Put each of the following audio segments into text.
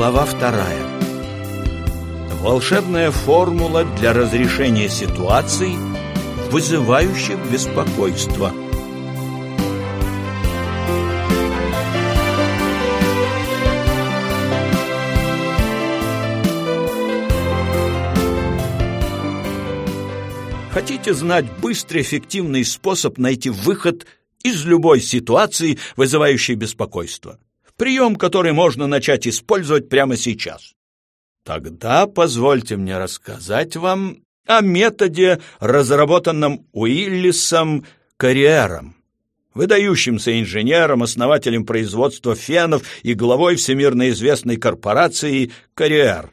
Глава вторая. Волшебная формула для разрешения ситуаций, вызывающих беспокойство. Хотите знать быстрый, эффективный способ найти выход из любой ситуации, вызывающей беспокойство? Прием, который можно начать использовать прямо сейчас. Тогда позвольте мне рассказать вам о методе, разработанном Уиллисом Карьером, выдающимся инженером, основателем производства фенов и главой всемирно известной корпорации Карьер.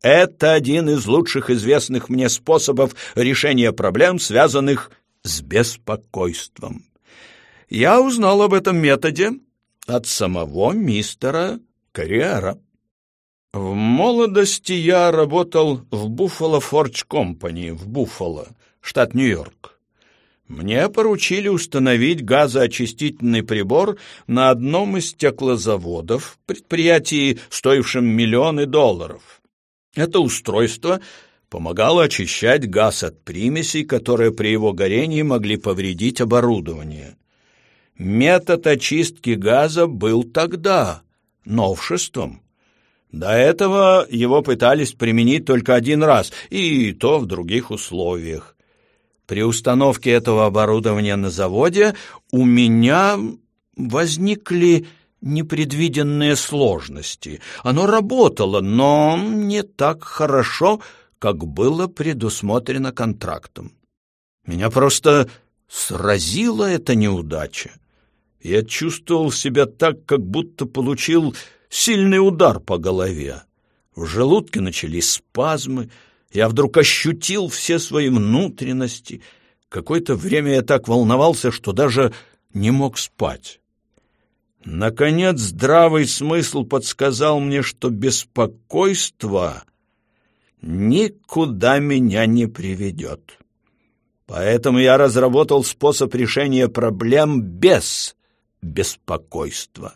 Это один из лучших известных мне способов решения проблем, связанных с беспокойством. Я узнал об этом методе от самого мистера Карриера. В молодости я работал в Буффало Фордж Компани в Буффало, штат Нью-Йорк. Мне поручили установить газоочистительный прибор на одном из стеклозаводов, предприятии, стоившем миллионы долларов. Это устройство помогало очищать газ от примесей, которые при его горении могли повредить оборудование. Метод очистки газа был тогда новшеством. До этого его пытались применить только один раз, и то в других условиях. При установке этого оборудования на заводе у меня возникли непредвиденные сложности. Оно работало, но не так хорошо, как было предусмотрено контрактом. Меня просто сразила эта неудача. Я чувствовал себя так, как будто получил сильный удар по голове. В желудке начались спазмы, я вдруг ощутил все свои внутренности. Какое-то время я так волновался, что даже не мог спать. Наконец, здравый смысл подсказал мне, что беспокойство никуда меня не приведет. Поэтому я разработал способ решения проблем без беспокойства.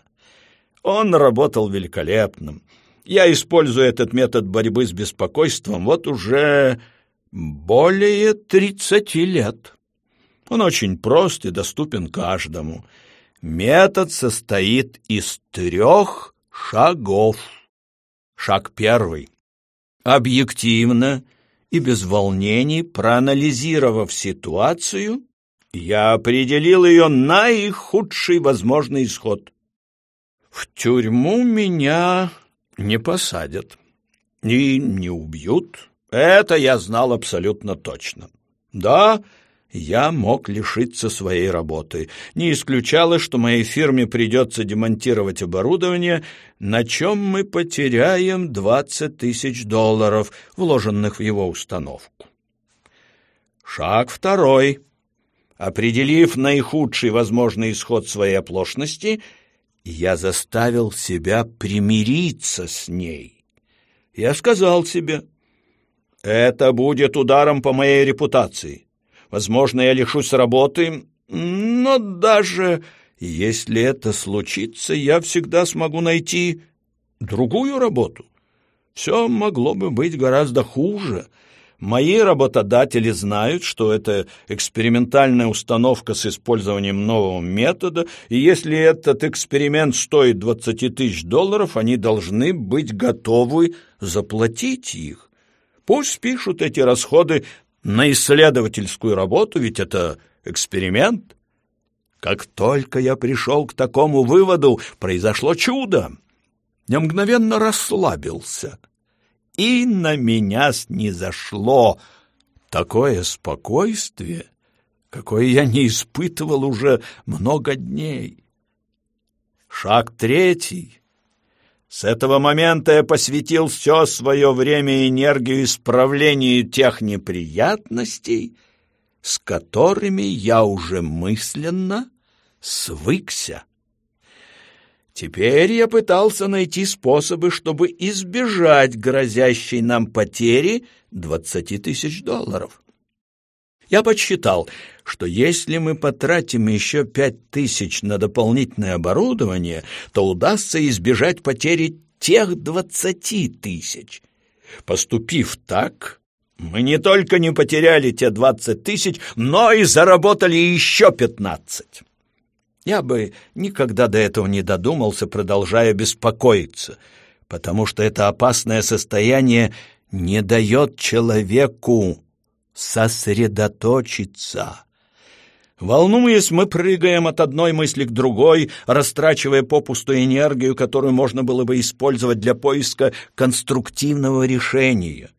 Он работал великолепно. Я использую этот метод борьбы с беспокойством вот уже более тридцати лет. Он очень прост и доступен каждому. Метод состоит из трех шагов. Шаг первый. Объективно и без волнений проанализировав ситуацию, я определил ее наихудший возможный исход. В тюрьму меня не посадят и не убьют. Это я знал абсолютно точно. Да, я мог лишиться своей работы. Не исключалось, что моей фирме придется демонтировать оборудование, на чем мы потеряем двадцать тысяч долларов, вложенных в его установку. Шаг второй — Определив наихудший возможный исход своей оплошности, я заставил себя примириться с ней. Я сказал себе, это будет ударом по моей репутации. Возможно, я лишусь работы, но даже если это случится, я всегда смогу найти другую работу. Все могло бы быть гораздо хуже — Мои работодатели знают, что это экспериментальная установка с использованием нового метода, и если этот эксперимент стоит 20 тысяч долларов, они должны быть готовы заплатить их. Пусть пишут эти расходы на исследовательскую работу, ведь это эксперимент. Как только я пришел к такому выводу, произошло чудо. Я мгновенно расслабился — и на меня снизошло такое спокойствие, какое я не испытывал уже много дней. Шаг третий. С этого момента я посвятил все свое время и энергию исправлению тех неприятностей, с которыми я уже мысленно свыкся. Теперь я пытался найти способы, чтобы избежать грозящей нам потери двадцати тысяч долларов. Я подсчитал, что если мы потратим еще пять тысяч на дополнительное оборудование, то удастся избежать потери тех двадцати тысяч. Поступив так, мы не только не потеряли те двадцать тысяч, но и заработали еще пятнадцать. Я бы никогда до этого не додумался, продолжая беспокоиться, потому что это опасное состояние не дает человеку сосредоточиться. Волнуясь, мы прыгаем от одной мысли к другой, растрачивая попусту энергию, которую можно было бы использовать для поиска конструктивного решения.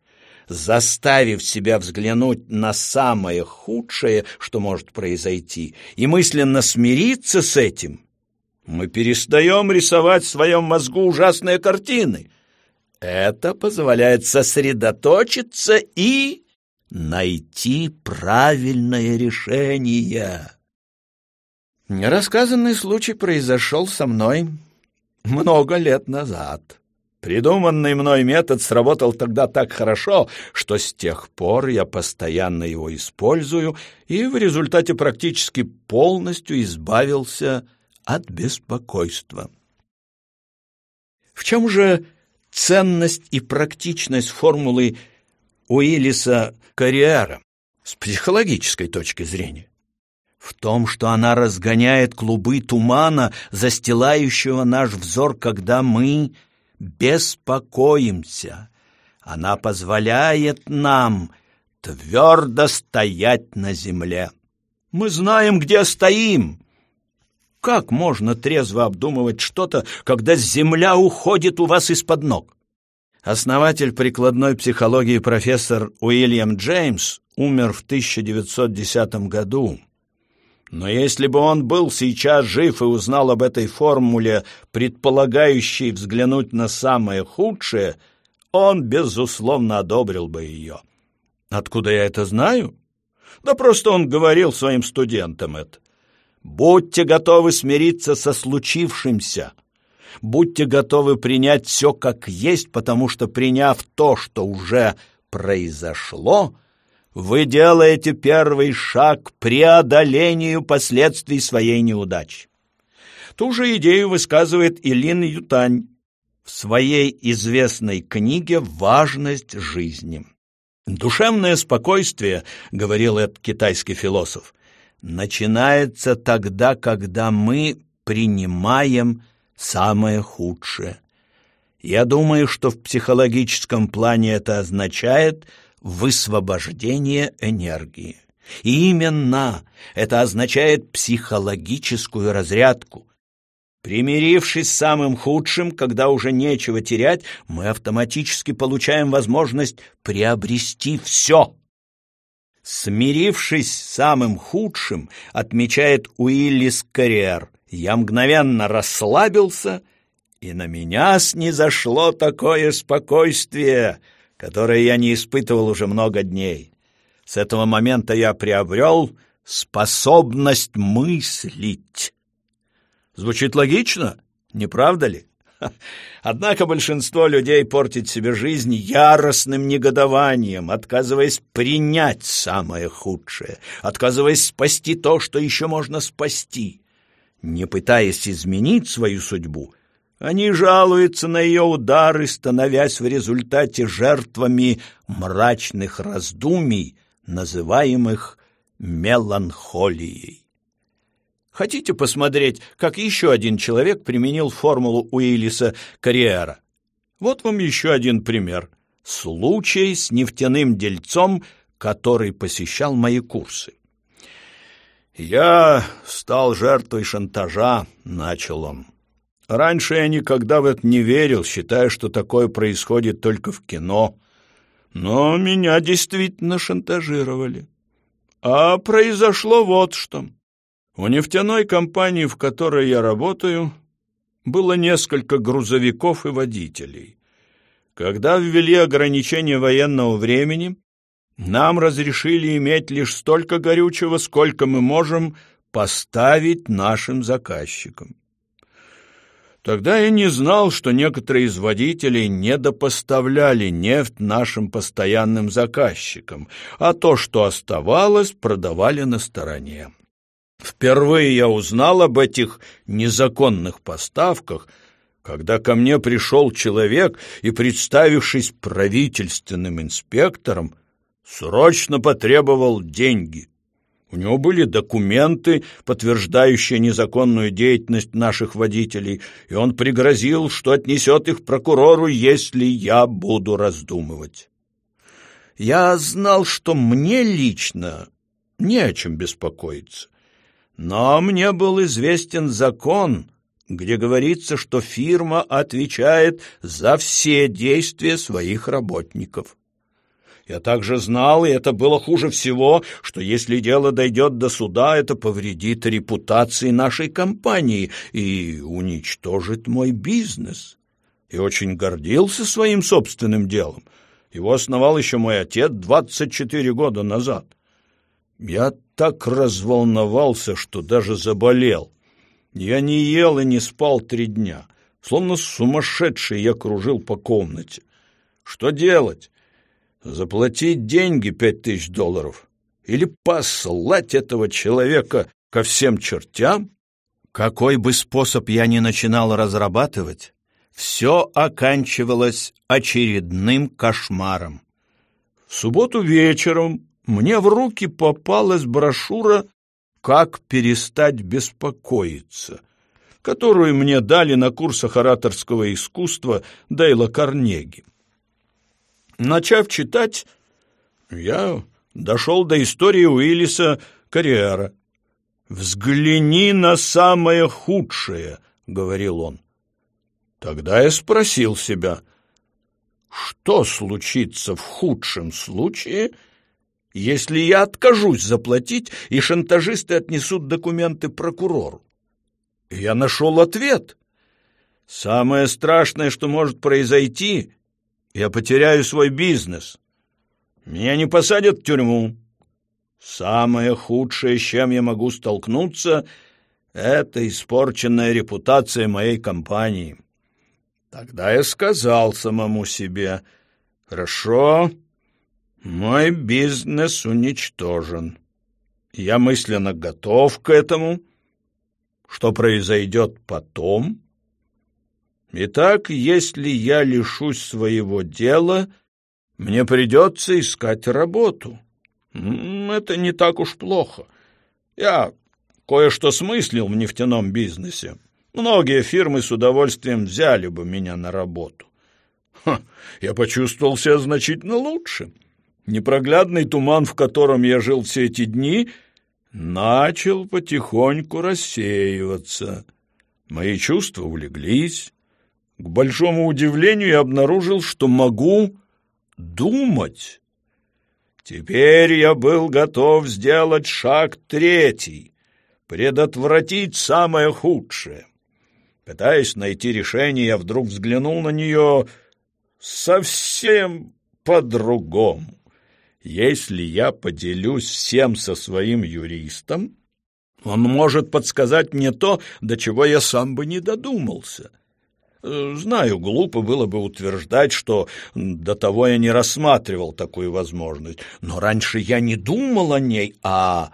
Заставив себя взглянуть на самое худшее, что может произойти, и мысленно смириться с этим, мы перестаем рисовать в своем мозгу ужасные картины. Это позволяет сосредоточиться и найти правильное решение. Нерассказанный случай произошел со мной много лет назад. Придуманный мной метод сработал тогда так хорошо, что с тех пор я постоянно его использую и в результате практически полностью избавился от беспокойства. В чем же ценность и практичность формулы Уиллиса Карриера с психологической точки зрения. В том, что она разгоняет клубы тумана, застилающего наш взор, когда мы беспокоимся. Она позволяет нам твердо стоять на земле. Мы знаем, где стоим. Как можно трезво обдумывать что-то, когда земля уходит у вас из-под ног? Основатель прикладной психологии профессор Уильям Джеймс умер в 1910 году. Но если бы он был сейчас жив и узнал об этой формуле, предполагающей взглянуть на самое худшее, он, безусловно, одобрил бы ее. Откуда я это знаю? Да просто он говорил своим студентам это. «Будьте готовы смириться со случившимся». Будьте готовы принять все как есть, потому что, приняв то, что уже произошло, вы делаете первый шаг к преодолению последствий своей неудачи. Ту же идею высказывает Илин Ютань в своей известной книге «Важность жизни». «Душевное спокойствие, — говорил этот китайский философ, — начинается тогда, когда мы принимаем самое худшее. Я думаю, что в психологическом плане это означает высвобождение энергии. И именно это означает психологическую разрядку. Примирившись с самым худшим, когда уже нечего терять, мы автоматически получаем возможность приобрести все. Смирившись с самым худшим, отмечает Уиллис Карриер, я мгновенно расслабился, и на меня снизошло такое спокойствие, которое я не испытывал уже много дней. С этого момента я приобрел способность мыслить. Звучит логично, не правда ли? Однако большинство людей портит себе жизнь яростным негодованием, отказываясь принять самое худшее, отказываясь спасти то, что еще можно спасти. Не пытаясь изменить свою судьбу, они жалуются на ее удары, становясь в результате жертвами мрачных раздумий, называемых меланхолией. Хотите посмотреть, как еще один человек применил формулу Уиллиса Карриера? Вот вам еще один пример. Случай с нефтяным дельцом, который посещал мои курсы. «Я стал жертвой шантажа», — начал он. «Раньше я никогда в это не верил, считая, что такое происходит только в кино. Но меня действительно шантажировали. А произошло вот что. У нефтяной компании, в которой я работаю, было несколько грузовиков и водителей. Когда ввели ограничение военного времени, нам разрешили иметь лишь столько горючего, сколько мы можем поставить нашим заказчикам. Тогда я не знал, что некоторые из водителей недопоставляли нефть нашим постоянным заказчикам, а то, что оставалось, продавали на стороне. Впервые я узнал об этих незаконных поставках, Когда ко мне пришел человек и, представившись правительственным инспектором, срочно потребовал деньги. У него были документы, подтверждающие незаконную деятельность наших водителей, и он пригрозил, что отнесет их прокурору, если я буду раздумывать. Я знал, что мне лично не о чем беспокоиться, но мне был известен закон, где говорится, что фирма отвечает за все действия своих работников. Я также знал, и это было хуже всего, что если дело дойдет до суда, это повредит репутации нашей компании и уничтожит мой бизнес. И очень гордился своим собственным делом. Его основал еще мой отец 24 года назад. Я так разволновался, что даже заболел. Я не ел и не спал три дня. Словно сумасшедший я кружил по комнате. Что делать? Заплатить деньги пять тысяч долларов или послать этого человека ко всем чертям? Какой бы способ я ни начинал разрабатывать, все оканчивалось очередным кошмаром. В субботу вечером мне в руки попалась брошюра «Как перестать беспокоиться», которую мне дали на курсах ораторского искусства Дейла Карнеги. Начав читать, я дошел до истории Уиллиса Карриера. «Взгляни на самое худшее», — говорил он. Тогда я спросил себя, что случится в худшем случае, если я откажусь заплатить, и шантажисты отнесут документы прокурору? Я нашел ответ. Самое страшное, что может произойти, я потеряю свой бизнес. Меня не посадят в тюрьму. Самое худшее, с чем я могу столкнуться, это испорченная репутация моей компании. Тогда я сказал самому себе, «Хорошо, мой бизнес уничтожен. Я мысленно готов к этому. Что произойдет потом?» Итак, если я лишусь своего дела, мне придется искать работу. Это не так уж плохо. Я кое-что смыслил в нефтяном бизнесе. Многие фирмы с удовольствием взяли бы меня на работу. Ха, я почувствовал себя значительно лучше. Непроглядный туман, в котором я жил все эти дни, начал потихоньку рассеиваться. Мои чувства улеглись. К большому удивлению я обнаружил, что могу думать. Теперь я был готов сделать шаг третий, предотвратить самое худшее. Пытаясь найти решение, я вдруг взглянул на нее совсем по-другому. Если я поделюсь всем со своим юристом, он может подсказать мне то, до чего я сам бы не додумался. Знаю, глупо было бы утверждать, что до того я не рассматривал такую возможность, но раньше я не думал о ней, а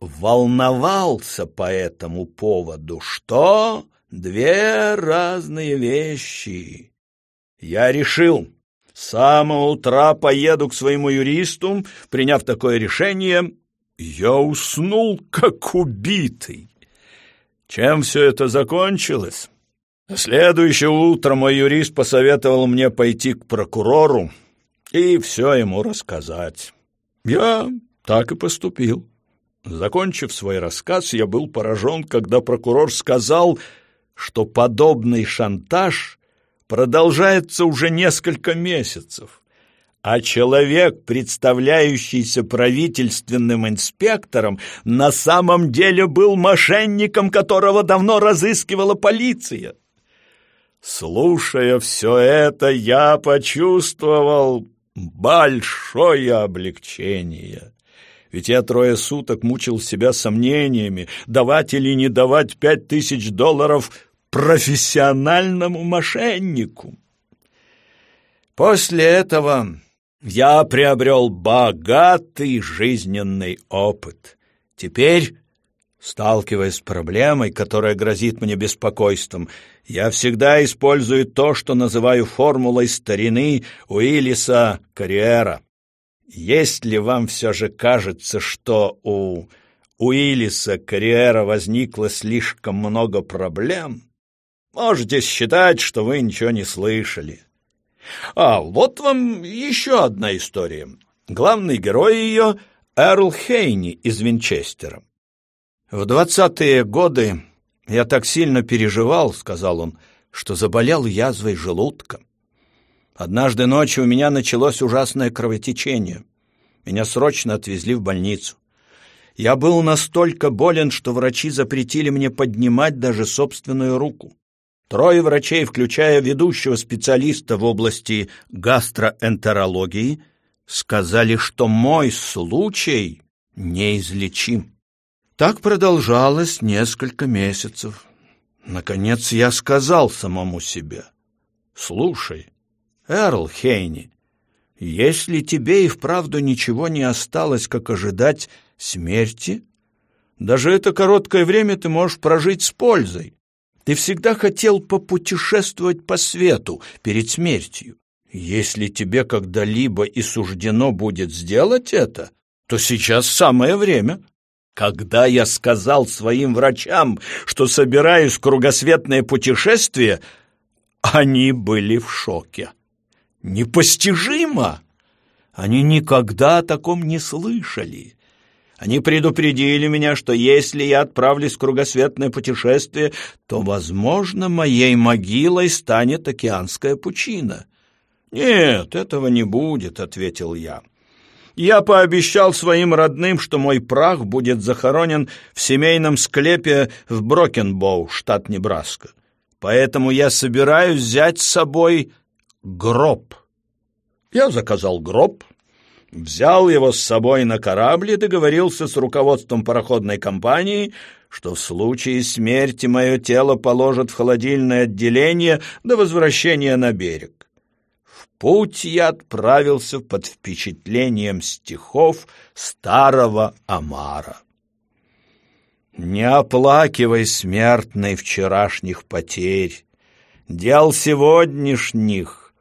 волновался по этому поводу. Что? Две разные вещи. Я решил, с самого утра поеду к своему юристу. Приняв такое решение, я уснул, как убитый. Чем все это закончилось? Следующее утро мой юрист посоветовал мне пойти к прокурору и все ему рассказать. Я так и поступил. Закончив свой рассказ, я был поражен, когда прокурор сказал, что подобный шантаж продолжается уже несколько месяцев, а человек, представляющийся правительственным инспектором, на самом деле был мошенником, которого давно разыскивала полиция. Слушая все это, я почувствовал большое облегчение. Ведь я трое суток мучил себя сомнениями, давать или не давать пять тысяч долларов профессиональному мошеннику. После этого я приобрел богатый жизненный опыт. Теперь Сталкиваясь с проблемой, которая грозит мне беспокойством, я всегда использую то, что называю формулой старины Уиллиса Карьера. Если вам все же кажется, что у Уиллиса Карьера возникло слишком много проблем, можете считать, что вы ничего не слышали. А вот вам еще одна история. Главный герой ее — Эрл Хейни из Винчестера. В двадцатые годы я так сильно переживал, — сказал он, — что заболел язвой желудка. Однажды ночью у меня началось ужасное кровотечение. Меня срочно отвезли в больницу. Я был настолько болен, что врачи запретили мне поднимать даже собственную руку. Трое врачей, включая ведущего специалиста в области гастроэнтерологии, сказали, что мой случай неизлечим. Так продолжалось несколько месяцев. Наконец я сказал самому себе, «Слушай, Эрл Хейни, если тебе и вправду ничего не осталось, как ожидать смерти, даже это короткое время ты можешь прожить с пользой. Ты всегда хотел попутешествовать по свету перед смертью. Если тебе когда-либо и суждено будет сделать это, то сейчас самое время. Когда я сказал своим врачам, что собираюсь кругосветное путешествие, они были в шоке. Непостижимо! Они никогда о таком не слышали. Они предупредили меня, что если я отправлюсь в кругосветное путешествие, то, возможно, моей могилой станет океанская пучина. «Нет, этого не будет», — ответил я. «Я пообещал своим родным, что мой прах будет захоронен в семейном склепе в Брокенбоу, штат Небраска. Поэтому я собираюсь взять с собой гроб». Я заказал гроб, взял его с собой на корабль и договорился с руководством пароходной компании, что в случае смерти мое тело положат в холодильное отделение до возвращения на берег. Путь я отправился под впечатлением стихов старого Амара. Не оплакивай, смертный, вчерашних потерь, дел сегодняшних,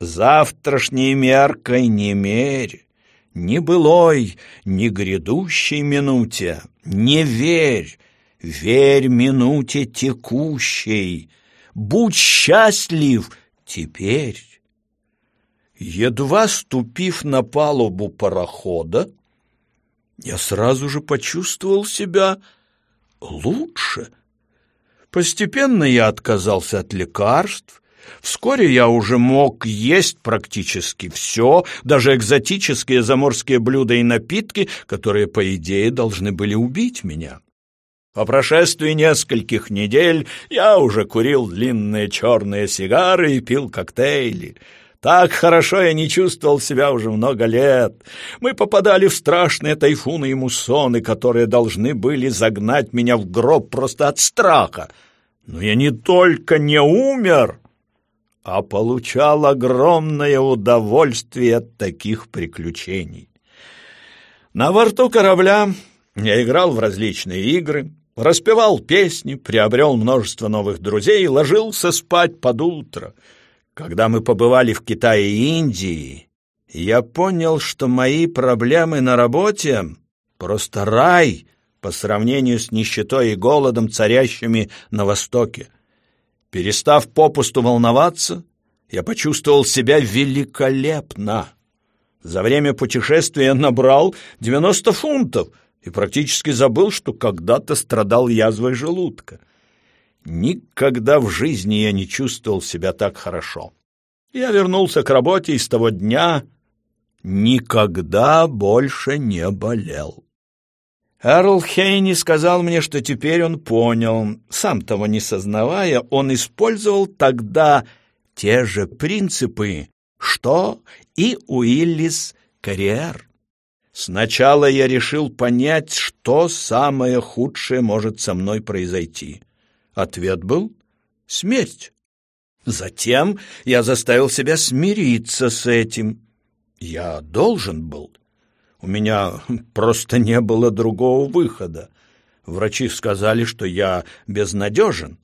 завтрашней меркой не мерь, ни былой, ни грядущей минуте, не верь, верь минуте текущей, будь счастлив теперь. Едва ступив на палубу парохода, я сразу же почувствовал себя лучше. Постепенно я отказался от лекарств, Вскоре я уже мог есть практически все, даже экзотические заморские блюда и напитки, которые, по идее, должны были убить меня. По прошествии нескольких недель я уже курил длинные черные сигары и пил коктейли. Так хорошо я не чувствовал себя уже много лет. Мы попадали в страшные тайфуны и муссоны, которые должны были загнать меня в гроб просто от страха. Но я не только не умер, а получал огромное удовольствие от таких приключений. На борту корабля я играл в различные игры, распевал песни, приобрел множество новых друзей и ложился спать под утро. Когда мы побывали в Китае и Индии, я понял, что мои проблемы на работе — просто рай по сравнению с нищетой и голодом, царящими на Востоке. Перестав попусту волноваться, я почувствовал себя великолепно. За время путешествия набрал 90 фунтов и практически забыл, что когда-то страдал язвой желудка. Никогда в жизни я не чувствовал себя так хорошо. Я вернулся к работе и с того дня никогда больше не болел. Эрл Хейни сказал мне, что теперь он понял. Сам того не сознавая, он использовал тогда те же принципы, что и Уиллис Карьер. Сначала я решил понять, что самое худшее может со мной произойти. Ответ был — смерть. Затем я заставил себя смириться с этим. Я должен был. У меня просто не было другого выхода. врачи сказали, что я безнадежен.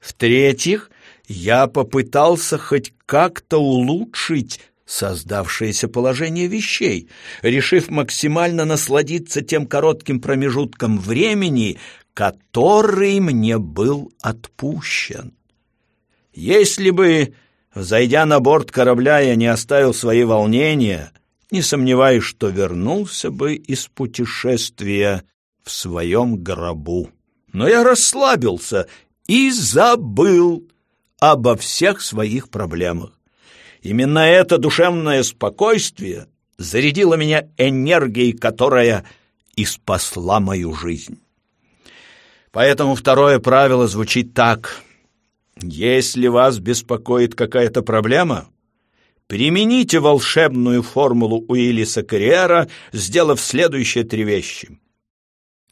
В-третьих, я попытался хоть как-то улучшить создавшееся положение вещей, решив максимально насладиться тем коротким промежутком времени, который мне был отпущен. Если бы, зайдя на борт корабля, я не оставил свои волнения, не сомневаюсь, что вернулся бы из путешествия в своем гробу. Но я расслабился и забыл обо всех своих проблемах. Именно это душевное спокойствие зарядило меня энергией, которая и спасла мою жизнь. Поэтому второе правило звучит так. Если вас беспокоит какая-то проблема, примените волшебную формулу Уиллиса Карриера, сделав следующие три вещи.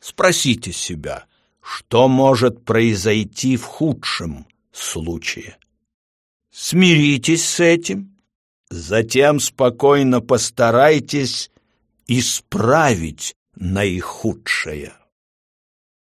Спросите себя, что может произойти в худшем случае. Смиритесь с этим, затем спокойно постарайтесь исправить наихудшее.